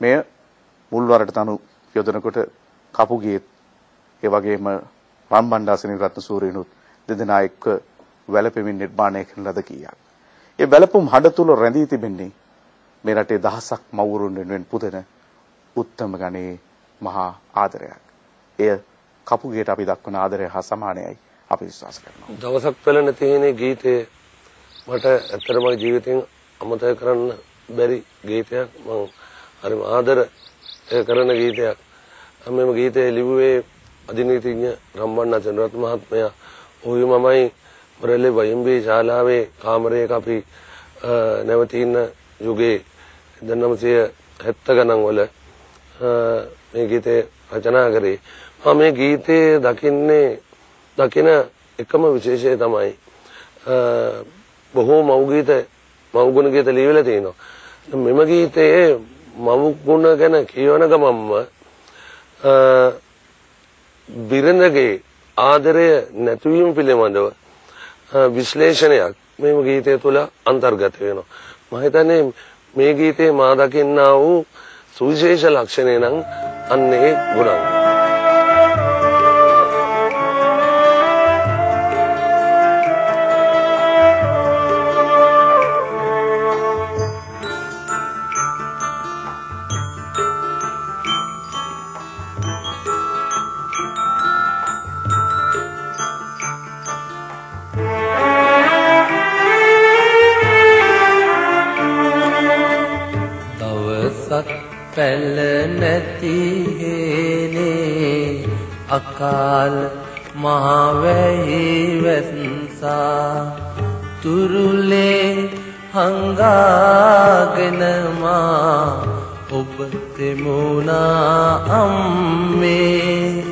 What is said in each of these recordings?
මෙය මුල්වරට තනු යොදනකොට කපුගේත් ඒ වගේම රම්බණ්ඩාසනි රත්නසූරියනුත් දෙදෙනා එක්ක වැළපෙමින් නිර්මාණය කරන ලද කීයක්. ඒ වැළපුම් හඬ තුල රැඳී තිබෙන්නේ මේ රටේ දහසක් මව්වරුන් වෙනුවෙන් පුදන උත්තම ගණේ මහා ආදරයක්. එය කපුගේට අපි දක්වන ආදරය හා සමානයි අපි විශ්වාස කරනවා. දවසක් පෙළෙන තියෙන ගීතේ මට ඇත්තටම ජීවිතෙන් අමතක කරන්න බැරි ගීතයක් මම හරිම ආදර කරන ගීතයක්. මෙම ගීතය ලිව්වේ අධිනීතිඥ රම්බන්න චන්ද්‍රරත් මහත්මයා. ඔහු මමයි මොරෙල්ලේ වයිම්බී ශාලාවේ කාමරයක අපි නැවතින යුගයේ 1970 ගණන් වල මේ ගීතය රචනා කරේ. මම මේ ගීතේ දකින්නේ දකින එකම විශේෂය තමයි බොහෝ මව් ගීත මව් ගුණ ගීත ලියවිලා තිනවා. මෙම ගීතයේ මව් ගුණ ගැන කියවන ගමන්ම බිරඳගේ ආදරය නැතිවීම පිළිබඳව විශ්ලේෂණයක් මේ ගීතය තුළ අන්තර්ගත වෙනවා. මම හිතන්නේ මේ ගීතේ මා දකින්නා වූ සුවිශේෂ ලක්ෂණය නම් අන්නේ ගුණංග. පැල නැති හේනේ අකාල මහවැහි වැස්සා තුරුලේ හංගාගෙන මා ඔබ තෙමුණා අම්මේ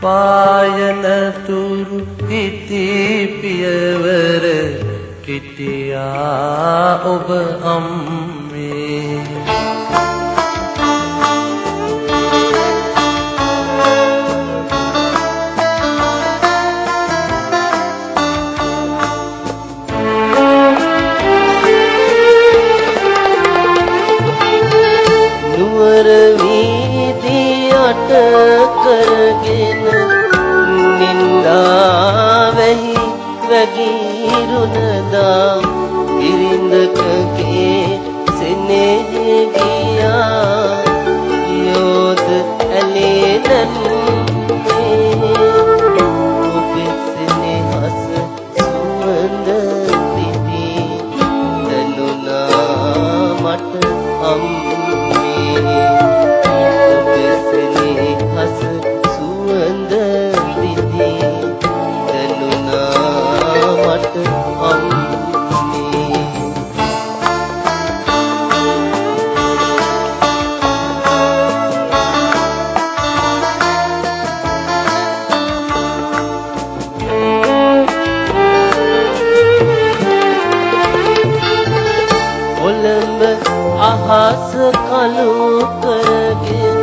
පායන තුරු හිටි පියවර කිටියා ඔබ අම්මේ ne අහස කළු කරගෙන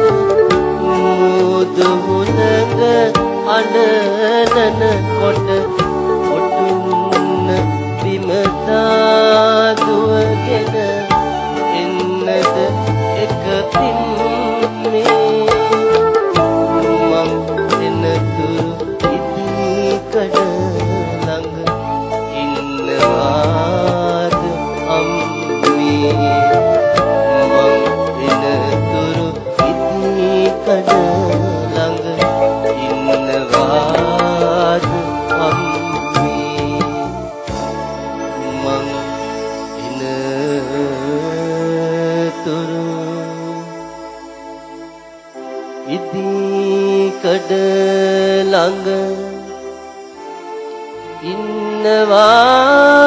මුද හුලඟ අඬනන කඩ ළඟ ඉන්නවා.